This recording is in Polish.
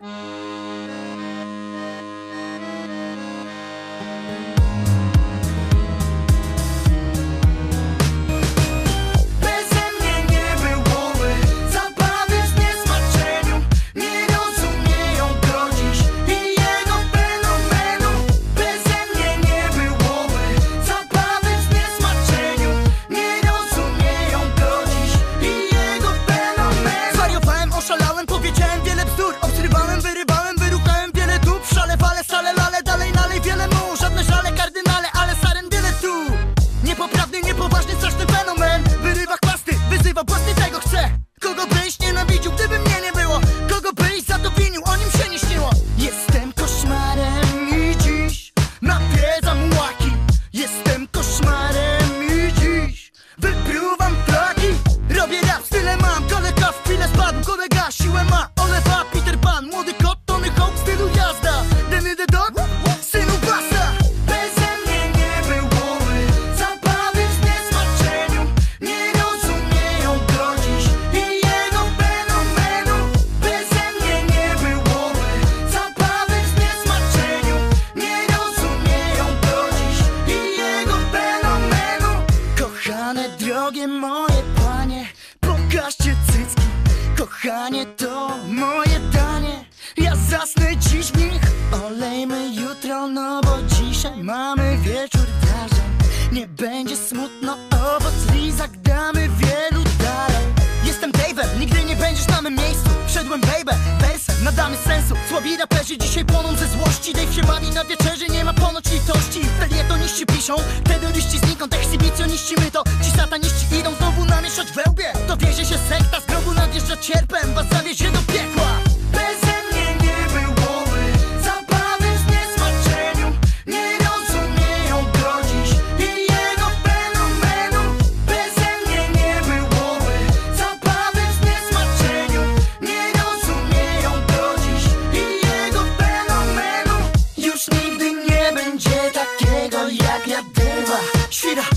Música drogie moje panie. Pokażcie cycki Kochanie, to moje danie. Ja zasnę dziś w nich Olejmy jutro, no bo dzisiaj mamy wieczór wrażeń. Nie będzie smutno, owoc lizak damy wielu dalej Jestem Dave'em, nigdy nie będziesz na mym miejscu. Wszedłem baby, Nadamy sensu, słabi raperzy dzisiaj płoną ze złości. Dave się na wieczerzy, nie ma ponoć litości Felietoniści piszą, terroryści znikąd, ekshibicjoniści my to Ci sataniści idą znowu namieszać we 去的。